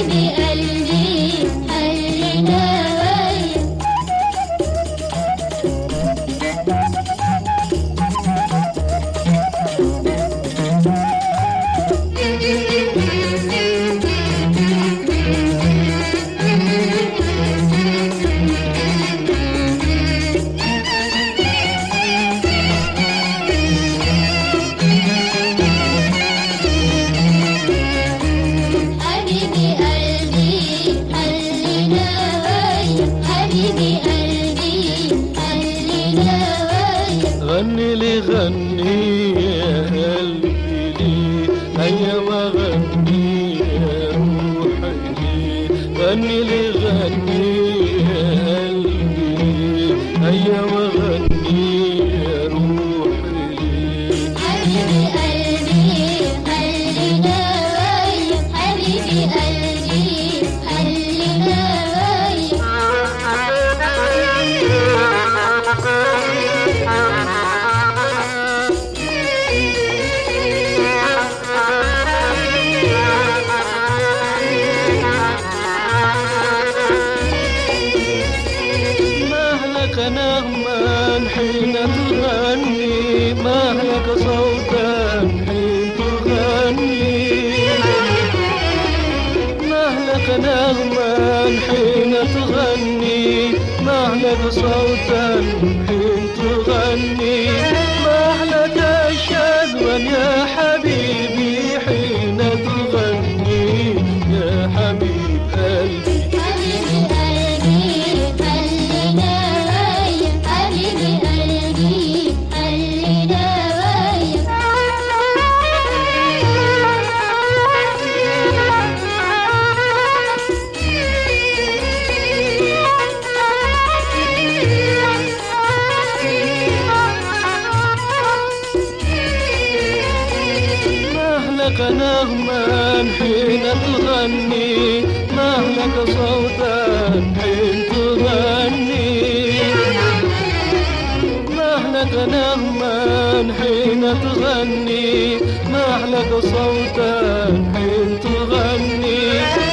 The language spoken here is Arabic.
ni al غني لي غني يا قلبي لي حين تغني مهلك صوتا حين تغني. مهلك نغما حين تغني مهلك صوتا حين تغني. مهلك شذوا نغما حين تغني مهلك صوتا حين تغني. مهلك نغما حين تغني مهلك صوتا حين تغني.